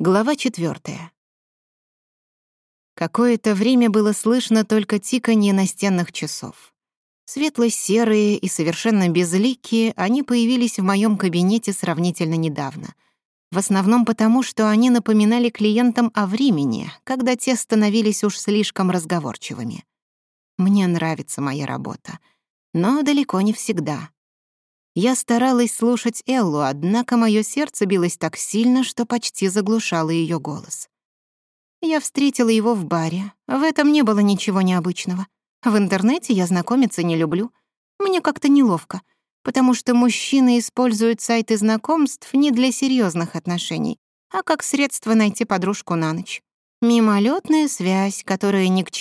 Глава четвёртая. Какое-то время было слышно только тиканье настенных часов. Светло-серые и совершенно безликие они появились в моём кабинете сравнительно недавно. В основном потому, что они напоминали клиентам о времени, когда те становились уж слишком разговорчивыми. Мне нравится моя работа, но далеко не всегда. Я старалась слушать Эллу, однако мое сердце билось так сильно, что почти заглушало ее голос. Я встретила его в баре. В этом не было ничего необычного. В интернете я знакомиться не люблю. Мне как-то неловко, потому что мужчины используют сайты знакомств не для серьезных отношений, а как средство найти подружку на ночь. Мимолетная связь, которая ни к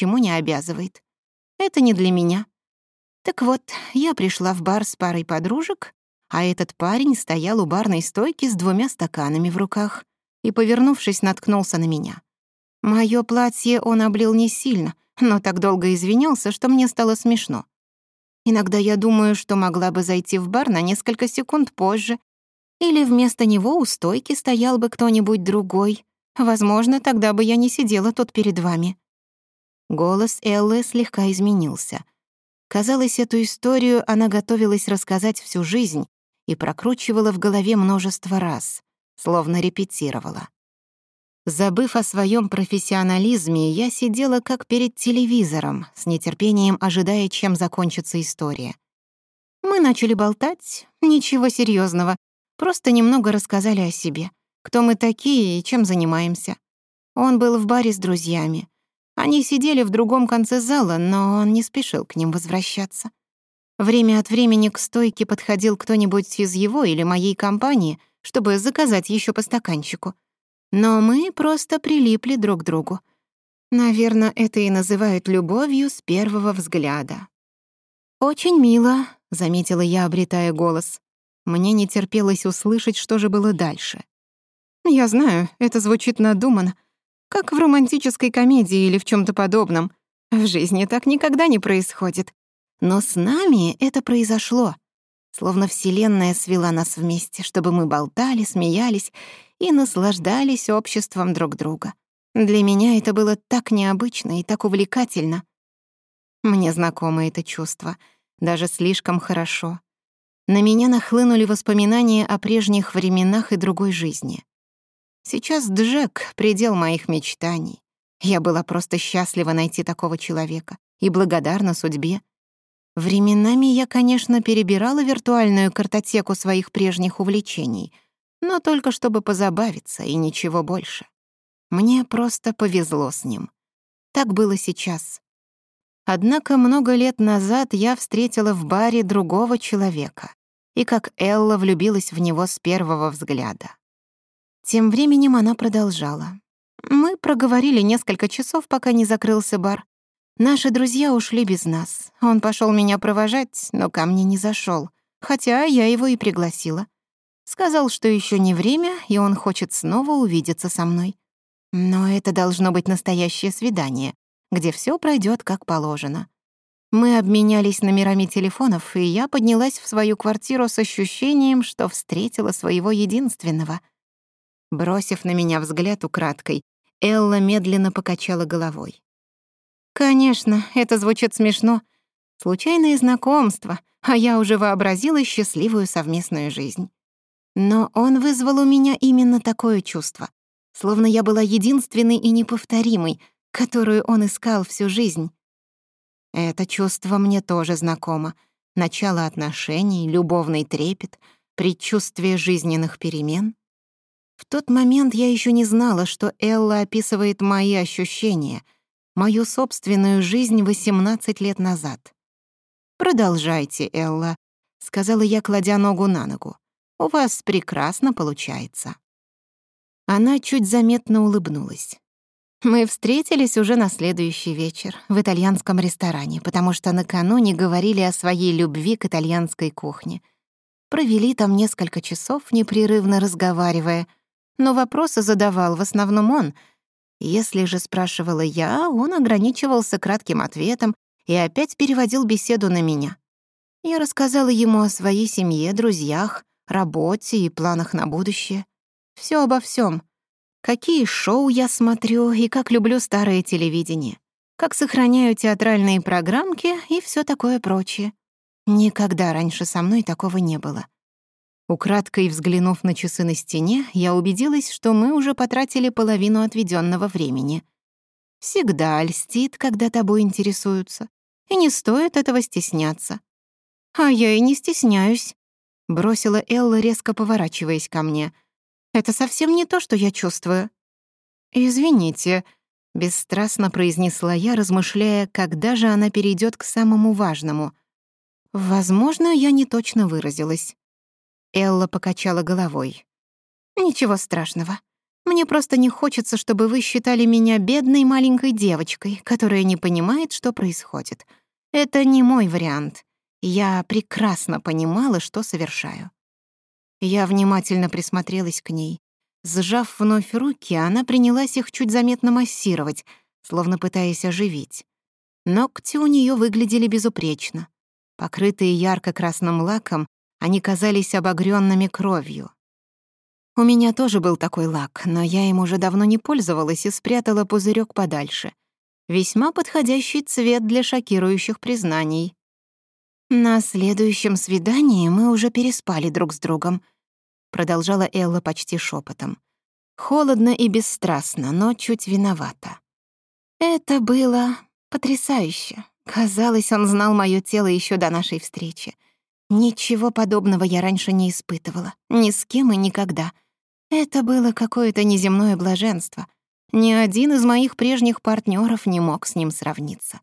чему не обязывает. Это не для меня. Так вот, я пришла в бар с парой подружек, а этот парень стоял у барной стойки с двумя стаканами в руках и, повернувшись, наткнулся на меня. Моё платье он облил не сильно, но так долго извинялся, что мне стало смешно. Иногда я думаю, что могла бы зайти в бар на несколько секунд позже, или вместо него у стойки стоял бы кто-нибудь другой. Возможно, тогда бы я не сидела тут перед вами. Голос Эллы слегка изменился — Казалось, эту историю она готовилась рассказать всю жизнь и прокручивала в голове множество раз, словно репетировала. Забыв о своем профессионализме, я сидела как перед телевизором, с нетерпением ожидая, чем закончится история. Мы начали болтать, ничего серьезного, просто немного рассказали о себе, кто мы такие и чем занимаемся. Он был в баре с друзьями. Они сидели в другом конце зала, но он не спешил к ним возвращаться. Время от времени к стойке подходил кто-нибудь из его или моей компании, чтобы заказать еще по стаканчику. Но мы просто прилипли друг к другу. Наверное, это и называют любовью с первого взгляда. «Очень мило», — заметила я, обретая голос. Мне не терпелось услышать, что же было дальше. «Я знаю, это звучит надуманно, как в романтической комедии или в чем то подобном. В жизни так никогда не происходит. Но с нами это произошло. Словно Вселенная свела нас вместе, чтобы мы болтали, смеялись и наслаждались обществом друг друга. Для меня это было так необычно и так увлекательно. Мне знакомо это чувство, даже слишком хорошо. На меня нахлынули воспоминания о прежних временах и другой жизни. Сейчас Джек — предел моих мечтаний. Я была просто счастлива найти такого человека и благодарна судьбе. Временами я, конечно, перебирала виртуальную картотеку своих прежних увлечений, но только чтобы позабавиться и ничего больше. Мне просто повезло с ним. Так было сейчас. Однако много лет назад я встретила в баре другого человека и как Элла влюбилась в него с первого взгляда. Тем временем она продолжала. «Мы проговорили несколько часов, пока не закрылся бар. Наши друзья ушли без нас. Он пошёл меня провожать, но ко мне не зашёл, хотя я его и пригласила. Сказал, что ещё не время, и он хочет снова увидеться со мной. Но это должно быть настоящее свидание, где всё пройдёт как положено». Мы обменялись номерами телефонов, и я поднялась в свою квартиру с ощущением, что встретила своего единственного — бросив на меня взгляд украдкой, Элла медленно покачала головой. «Конечно, это звучит смешно. Случайное знакомство, а я уже вообразила счастливую совместную жизнь. Но он вызвал у меня именно такое чувство, словно я была единственной и неповторимой, которую он искал всю жизнь. Это чувство мне тоже знакомо. Начало отношений, любовный трепет, предчувствие жизненных перемен. в тот момент я еще не знала, что Элла описывает мои ощущения, мою собственную жизнь 18 лет назад. «Продолжайте, Элла», — сказала я, кладя ногу на ногу. «У вас прекрасно получается». Она чуть заметно улыбнулась. Мы встретились уже на следующий вечер в итальянском ресторане, потому что накануне говорили о своей любви к итальянской кухне. Провели там несколько часов, непрерывно разговаривая, но вопросы задавал в основном он. Если же спрашивала я, он ограничивался кратким ответом и опять переводил беседу на меня. Я рассказала ему о своей семье, друзьях, работе и планах на будущее. Все обо всем. Какие шоу я смотрю и как люблю старое телевидение. Как сохраняю театральные программки и все такое прочее. Никогда раньше со мной такого не было. Украдкой взглянув на часы на стене, я убедилась, что мы уже потратили половину отведенного времени. Всегда льстит, когда тобой интересуются, и не стоит этого стесняться. А я и не стесняюсь, бросила Элла, резко поворачиваясь ко мне. Это совсем не то, что я чувствую. Извините, бесстрастно произнесла я, размышляя, когда же она перейдет к самому важному. Возможно, я не точно выразилась. Элла покачала головой. «Ничего страшного. Мне просто не хочется, чтобы вы считали меня бедной маленькой девочкой, которая не понимает, что происходит. Это не мой вариант. Я прекрасно понимала, что совершаю». Я внимательно присмотрелась к ней. Сжав вновь руки, она принялась их чуть заметно массировать, словно пытаясь оживить. Ногти у нее выглядели безупречно. Покрытые ярко-красным лаком, они казались обогрёнными кровью. У меня тоже был такой лак, но я им уже давно не пользовалась и спрятала пузырёк подальше. Весьма подходящий цвет для шокирующих признаний. «На следующем свидании мы уже переспали друг с другом», — продолжала Элла почти шёпотом. Холодно и бесстрастно, но чуть виновата. «Это было потрясающе. Казалось, он знал моё тело ещё до нашей встречи. Ничего подобного я раньше не испытывала, ни с кем и никогда. Это было какое-то неземное блаженство. Ни один из моих прежних партнеров не мог с ним сравниться.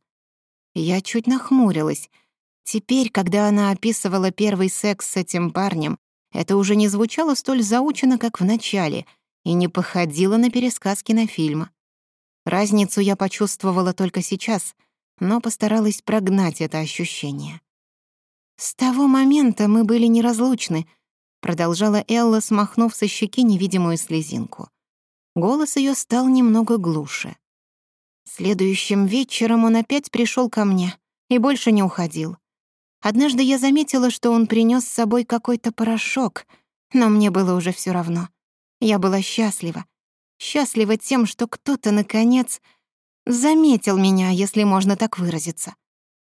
Я чуть нахмурилась. Теперь, когда она описывала первый секс с этим парнем, это уже не звучало столь заучено, как в начале, и не походило на пересказ кинофильма. Разницу я почувствовала только сейчас, но постаралась прогнать это ощущение. «С того момента мы были неразлучны», — продолжала Элла, смахнув со щеки невидимую слезинку. Голос ее стал немного глуше. Следующим вечером он опять пришел ко мне и больше не уходил. Однажды я заметила, что он принес с собой какой-то порошок, но мне было уже все равно. Я была счастлива. Счастлива тем, что кто-то, наконец, заметил меня, если можно так выразиться.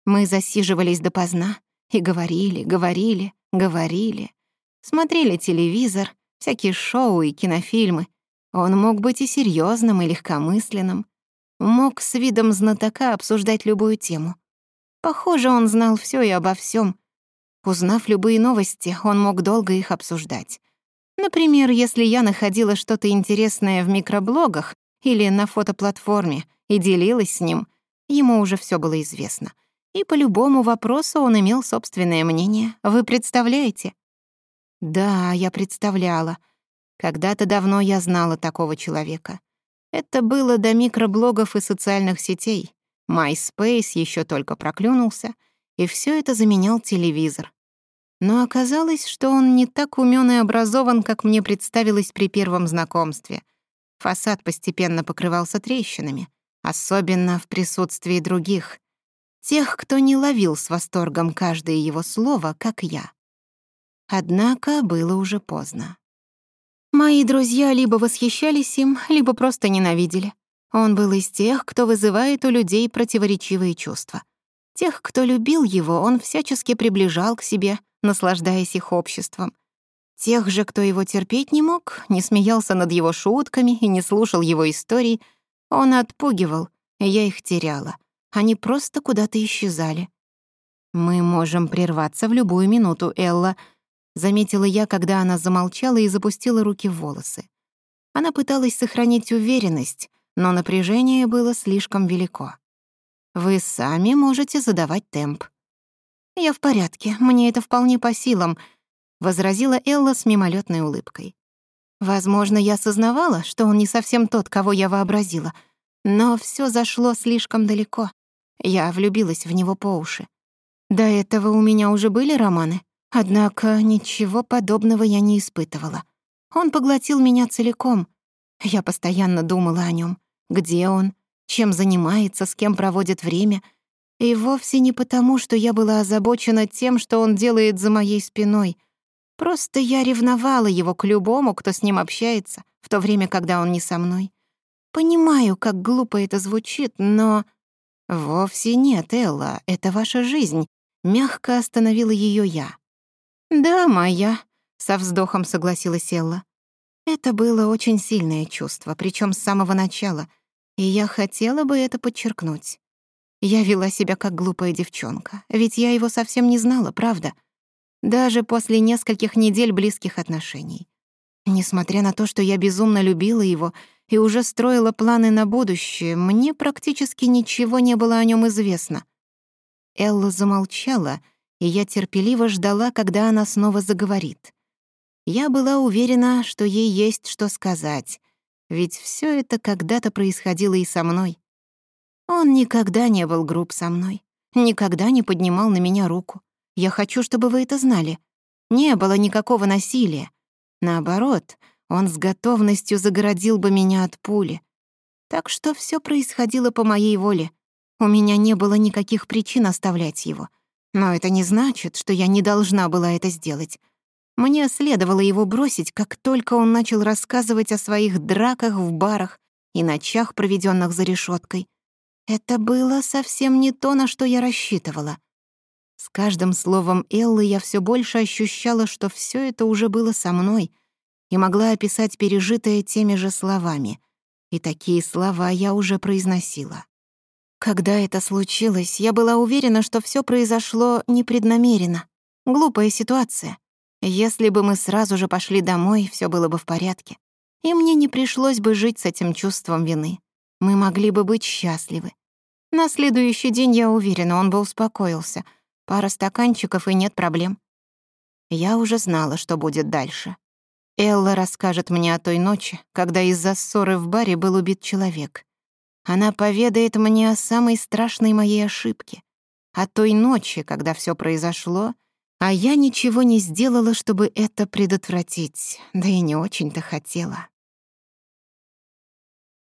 Мы засиживались допоздна, и говорили, говорили, говорили. Смотрели телевизор, всякие шоу и кинофильмы. Он мог быть и серьезным, и легкомысленным. Мог с видом знатока обсуждать любую тему. Похоже, он знал все и обо всем. Узнав любые новости, он мог долго их обсуждать. Например, если я находила что-то интересное в микроблогах или на фотоплатформе и делилась с ним, ему уже все было известно — и по любому вопросу он имел собственное мнение. Вы представляете? Да, я представляла. Когда-то давно я знала такого человека. Это было до микроблогов и социальных сетей. MySpace еще только проклюнулся, и все это заменял телевизор. Но оказалось, что он не так умён и образован, как мне представилось при первом знакомстве. Фасад постепенно покрывался трещинами, особенно в присутствии других тех, кто не ловил с восторгом каждое его слово, как я. Однако было уже поздно. Мои друзья либо восхищались им, либо просто ненавидели. Он был из тех, кто вызывает у людей противоречивые чувства. Тех, кто любил его, он всячески приближал к себе, наслаждаясь их обществом. Тех же, кто его терпеть не мог, не смеялся над его шутками и не слушал его историй, он отпугивал, я их теряла. Они просто куда-то исчезали. «Мы можем прерваться в любую минуту, Элла», — заметила я, когда она замолчала и запустила руки в волосы. Она пыталась сохранить уверенность, но напряжение было слишком велико. «Вы сами можете задавать темп». «Я в порядке, мне это вполне по силам», — возразила Элла с мимолетной улыбкой. «Возможно, я осознавала, что он не совсем тот, кого я вообразила, но все зашло слишком далеко. Я влюбилась в него по уши. До этого у меня уже были романы, однако ничего подобного я не испытывала. Он поглотил меня целиком. Я постоянно думала о нем, где он, чем занимается, с кем проводит время. И вовсе не потому, что я была озабочена тем, что он делает за моей спиной. Просто я ревновала его к любому, кто с ним общается, в то время, когда он не со мной. Понимаю, как глупо это звучит, но «Вовсе нет, Элла, это ваша жизнь», — мягко остановила ее я. «Да, моя», — со вздохом согласилась Элла. Это было очень сильное чувство, причем с самого начала, и я хотела бы это подчеркнуть. Я вела себя как глупая девчонка, ведь я его совсем не знала, правда? Даже после нескольких недель близких отношений. Несмотря на то, что я безумно любила его, — и уже строила планы на будущее, мне практически ничего не было о нем известно. Элла замолчала, и я терпеливо ждала, когда она снова заговорит. Я была уверена, что ей есть что сказать, ведь все это когда-то происходило и со мной. Он никогда не был груб со мной, никогда не поднимал на меня руку. Я хочу, чтобы вы это знали. Не было никакого насилия. Наоборот, — он с готовностью загородил бы меня от пули. Так что все происходило по моей воле. У меня не было никаких причин оставлять его. Но это не значит, что я не должна была это сделать. Мне следовало его бросить, как только он начал рассказывать о своих драках в барах и ночах, проведенных за решеткой. Это было совсем не то, на что я рассчитывала. С каждым словом и могла описать пережитое теми же словами. И такие слова я уже произносила. Когда это случилось, я была уверена, что все произошло непреднамеренно. Глупая ситуация. Если бы мы сразу же пошли домой, все было бы в порядке. И мне не пришлось бы жить с этим чувством вины. Мы могли бы быть счастливы. На следующий день, я уверена, он бы успокоился. Пара стаканчиков и нет проблем. Я уже знала, что будет дальше. Элла расскажет мне о той ночи, когда из-за ссоры в баре был убит человек. Она поведает мне о самой страшной моей ошибке, о той ночи, когда все произошло, а я ничего не сделала, чтобы это предотвратить, да и не очень-то хотела.